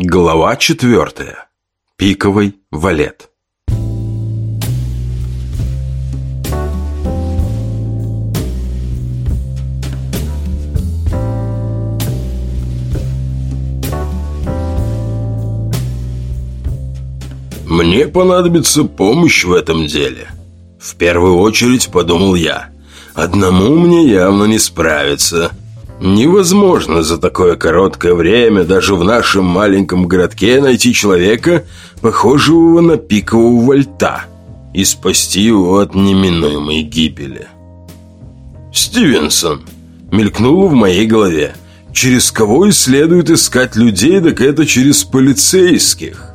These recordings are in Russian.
Глава четвертая. Пиковый валет. Мне понадобится помощь в этом деле. В первую очередь подумал я. Одному мне явно не справиться. Невозможно за такое короткое время даже в нашем маленьком городке найти человека, похожего на пикового вольта, и спасти его от неминуемой гибели. «Стивенсон!» — мелькнуло в моей голове. «Через кого и следует искать людей, так это через полицейских».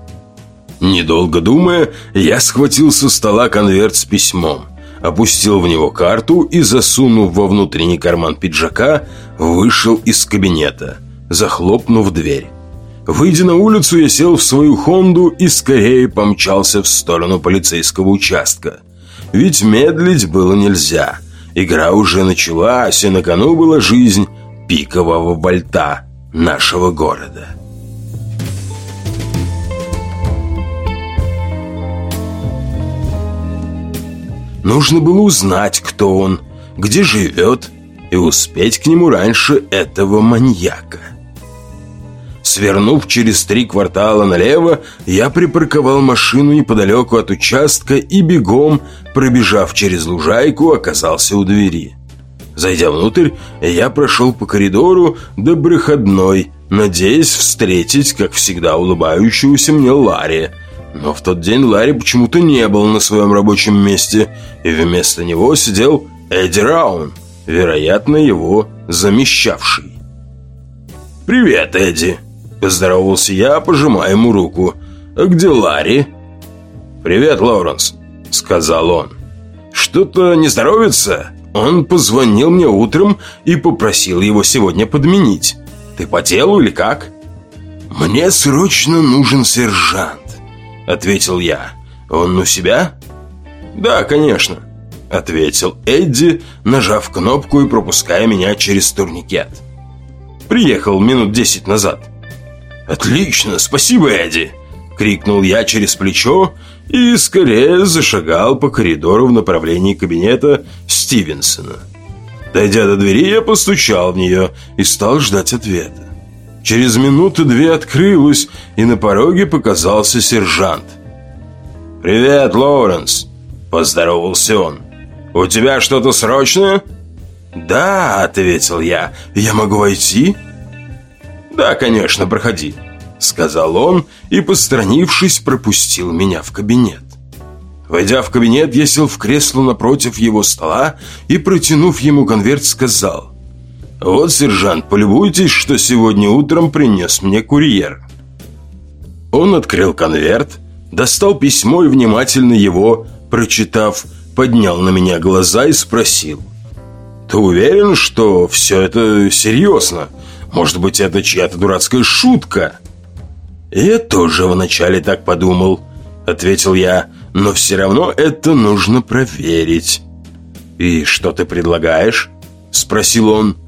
Недолго думая, я схватил со стола конверт с письмом опустил в него карту и, засунув во внутренний карман пиджака, вышел из кабинета, захлопнув дверь. Выйдя на улицу, я сел в свою «Хонду» и скорее помчался в сторону полицейского участка. Ведь медлить было нельзя. Игра уже началась, и на кону была жизнь пикового болта нашего города. Нужно было узнать, кто он, где живет, и успеть к нему раньше этого маньяка. Свернув через три квартала налево, я припарковал машину неподалеку от участка и бегом, пробежав через лужайку, оказался у двери. Зайдя внутрь, я прошел по коридору до проходной, надеясь встретить, как всегда, улыбающегося мне Ларри – но в тот день Ларри почему-то не был на своем рабочем месте, и вместо него сидел Эдди Раун, вероятно, его замещавший. «Привет, Эдди!» – поздоровался я, пожимая ему руку. «А где Ларри?» «Привет, Лоуренс», – сказал он. «Что-то не здоровится?» Он позвонил мне утром и попросил его сегодня подменить. Ты по делу или как? Мне срочно нужен сержант. — ответил я. «Он у себя?» «Да, конечно», — ответил Эдди, нажав кнопку и пропуская меня через турникет. «Приехал минут десять назад». «Отлично, спасибо, Эдди!» — крикнул я через плечо и скорее зашагал по коридору в направлении кабинета Стивенсона. Дойдя до двери, я постучал в нее и стал ждать ответа. Через минуту две открылась, и на пороге показался сержант. «Привет, Лоуренс!» – поздоровался он. «У тебя что-то срочное?» «Да», – ответил я. «Я могу войти?» «Да, конечно, проходи», – сказал он и, постранившись, пропустил меня в кабинет. Войдя в кабинет, я сел в кресло напротив его стола и, протянув ему конверт, сказал «Вот, сержант, полюбуйтесь, что сегодня утром принес мне курьер». Он открыл конверт, достал письмо и, внимательно его, прочитав, поднял на меня глаза и спросил. «Ты уверен, что все это серьезно? Может быть, это чья-то дурацкая шутка?» «Я тоже вначале так подумал», — ответил я, «но все равно это нужно проверить». «И что ты предлагаешь?» — спросил он.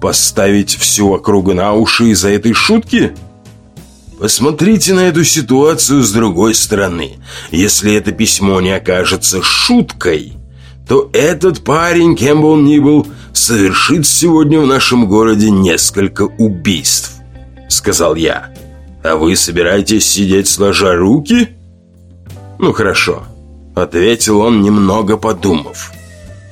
Поставить всю округу на уши из-за этой шутки? Посмотрите на эту ситуацию с другой стороны. Если это письмо не окажется шуткой, то этот парень, кем бы он ни был, совершит сегодня в нашем городе несколько убийств, сказал я. А вы собираетесь сидеть сложа руки? Ну хорошо, ответил он, немного подумав.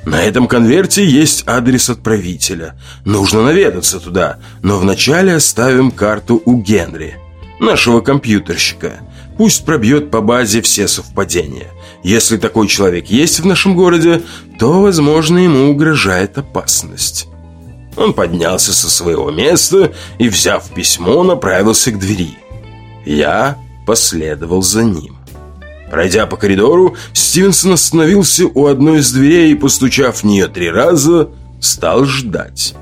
На этом конверте есть адрес отправителя. Нужно наведаться туда, но вначале оставим карту у Генри, нашего компьютерщика. Пусть пробьет по базе все совпадения. Если такой человек есть в нашем городе, то, возможно, ему угрожает опасность. Он поднялся со своего места и, взяв письмо, направился к двери. Я последовал за ним. Пройдя по коридору, Стивенсон остановился у одной из дверей и, постучав в нее три раза, стал ждать.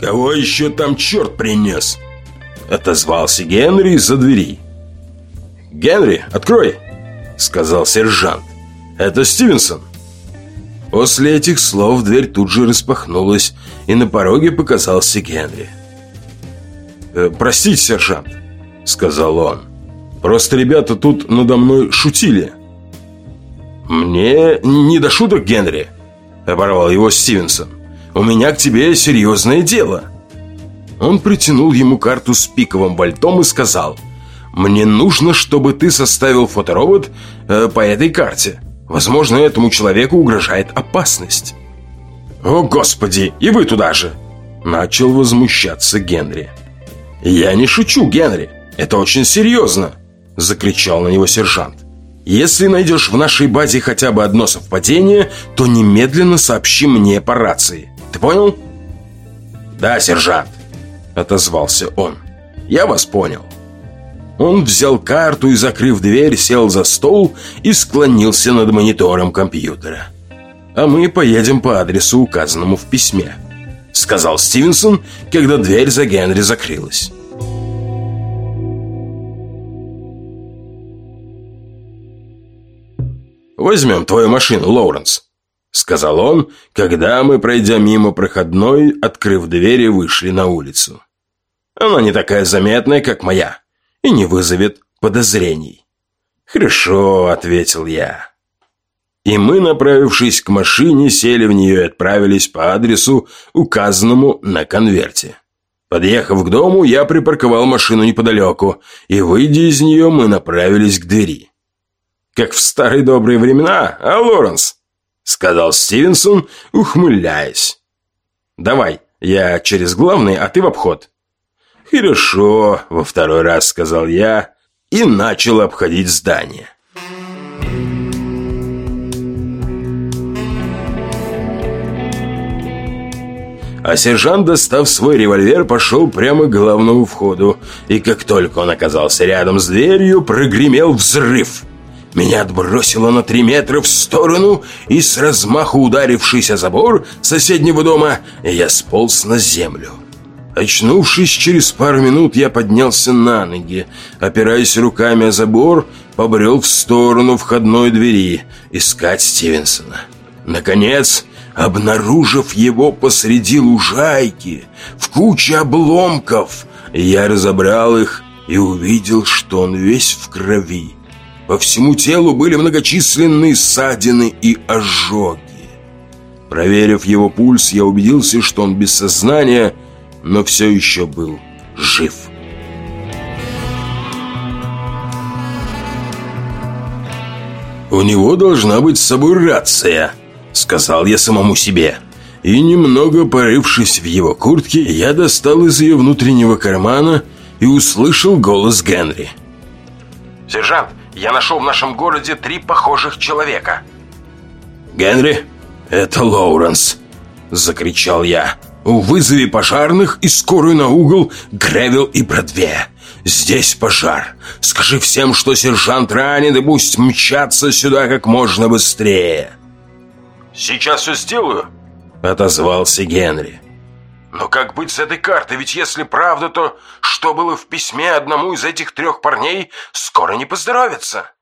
«Кого еще там черт принес?» Отозвался Генри из-за двери. «Генри, открой!» Сказал сержант. «Это Стивенсон!» После этих слов дверь тут же распахнулась, и на пороге показался Генри. «Э, «Простите, сержант», сказал он. «Просто ребята тут надо мной шутили». «Мне не до шуток, Генри», — оборвал его Стивенсон. «У меня к тебе серьезное дело». Он притянул ему карту с пиковым вольтом и сказал, «Мне нужно, чтобы ты составил фоторобот э, по этой карте. Возможно, этому человеку угрожает опасность». «О, Господи, и вы туда же!» Начал возмущаться Генри. «Я не шучу, Генри. Это очень серьезно!» Закричал на него сержант. «Если найдешь в нашей базе хотя бы одно совпадение, то немедленно сообщи мне по рации. Ты понял?» «Да, сержант», — отозвался он. «Я вас понял». Он взял карту и, закрыв дверь, сел за стол и склонился над монитором компьютера. «А мы поедем по адресу, указанному в письме», — сказал Стивенсон, когда дверь за Генри закрылась. «Возьмем твою машину, Лоуренс», — сказал он, когда мы, пройдя мимо проходной, открыв двери, вышли на улицу. «Она не такая заметная, как моя, и не вызовет подозрений». «Хорошо», — ответил я. И мы, направившись к машине, сели в нее и отправились по адресу, указанному на конверте. Подъехав к дому, я припарковал машину неподалеку, и, выйдя из нее, мы направились к двери. Как в старые добрые времена, а, Лоренс?» Сказал Стивенсон, ухмыляясь. «Давай, я через главный, а ты в обход». «Хорошо», — во второй раз сказал я и начал обходить здание. А сержант, достав свой револьвер, пошел прямо к главному входу. И как только он оказался рядом с дверью, прогремел взрыв. Меня отбросило на три метра в сторону, и с размаху ударившись о забор соседнего дома, я сполз на землю. Очнувшись через пару минут, я поднялся на ноги, опираясь руками о забор, побрел в сторону входной двери искать Стивенсона. Наконец, обнаружив его посреди лужайки, в куче обломков, я разобрал их и увидел, что он весь в крови. По всему телу были многочисленные ссадины и ожоги. Проверив его пульс, я убедился, что он без сознания, но все еще был жив. «У него должна быть с собой рация», — сказал я самому себе. И немного порывшись в его куртке, я достал из ее внутреннего кармана и услышал голос Генри. «Сержант, я нашел в нашем городе три похожих человека». «Генри, это Лоуренс!» – закричал я. «Вызови пожарных и скорую на угол Гревил и Бродвея. Здесь пожар. Скажи всем, что сержант ранен, и пусть мчатся сюда как можно быстрее». «Сейчас все сделаю», – отозвался Генри. Но как быть с этой картой? Ведь если правда, то что было в письме одному из этих трех парней, скоро не поздоровится.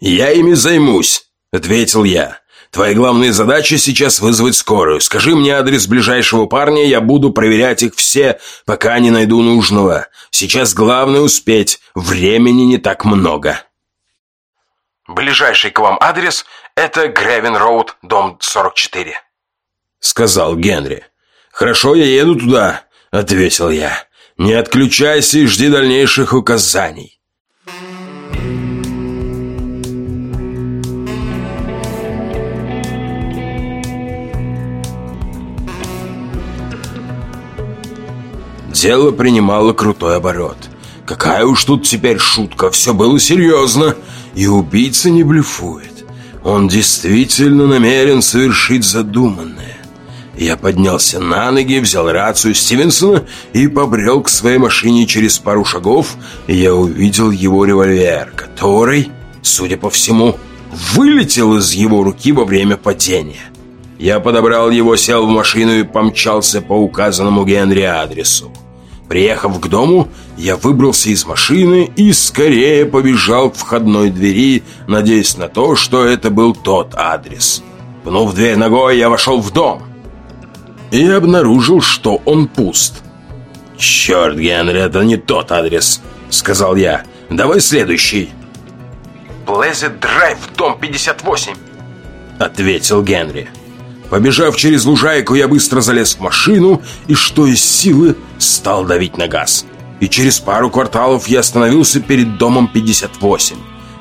«Я ими займусь», — ответил я. «Твоя главная задача сейчас вызвать скорую. Скажи мне адрес ближайшего парня, я буду проверять их все, пока не найду нужного. Сейчас главное успеть, времени не так много». «Ближайший к вам адрес — это Гревен Роуд, дом 44», — сказал Генри. «Хорошо, я еду туда», — ответил я. «Не отключайся и жди дальнейших указаний». Дело принимало крутой оборот. Какая уж тут теперь шутка, все было серьезно, и убийца не блефует. Он действительно намерен совершить задуманное. Я поднялся на ноги, взял рацию Стивенсона и побрел к своей машине через пару шагов. Я увидел его револьвер, который, судя по всему, вылетел из его руки во время падения. Я подобрал его, сел в машину и помчался по указанному Генри адресу. Приехав к дому, я выбрался из машины и скорее побежал к входной двери, надеясь на то, что это был тот адрес. Пнув дверь ногой, я вошел в дом и обнаружил, что он пуст. «Черт, Генри, это не тот адрес», — сказал я. «Давай следующий». «Плезет Драйв, дом 58», — ответил Генри. Побежав через лужайку, я быстро залез в машину и, что из силы, стал давить на газ. И через пару кварталов я остановился перед домом 58.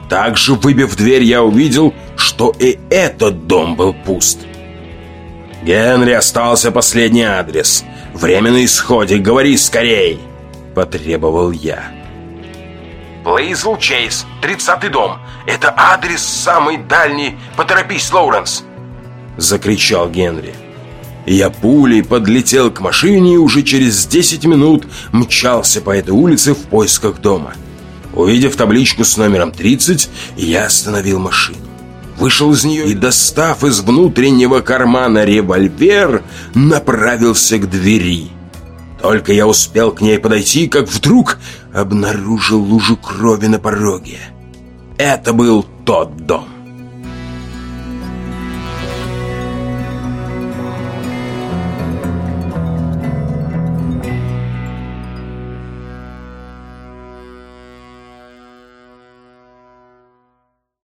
Также, выбив дверь, я увидел, что и этот дом был пуст. «Генри, остался последний адрес. Время на исходе, говори скорей!» – потребовал я. Блейзл Чейз, 30-й дом. Это адрес самый дальний. Поторопись, Лоуренс!» Закричал Генри. Я пулей подлетел к машине и уже через 10 минут мчался по этой улице в поисках дома. Увидев табличку с номером 30, я остановил машину. Вышел из нее и, достав из внутреннего кармана револьвер, направился к двери. Только я успел к ней подойти, как вдруг обнаружил лужу крови на пороге. Это был тот дом.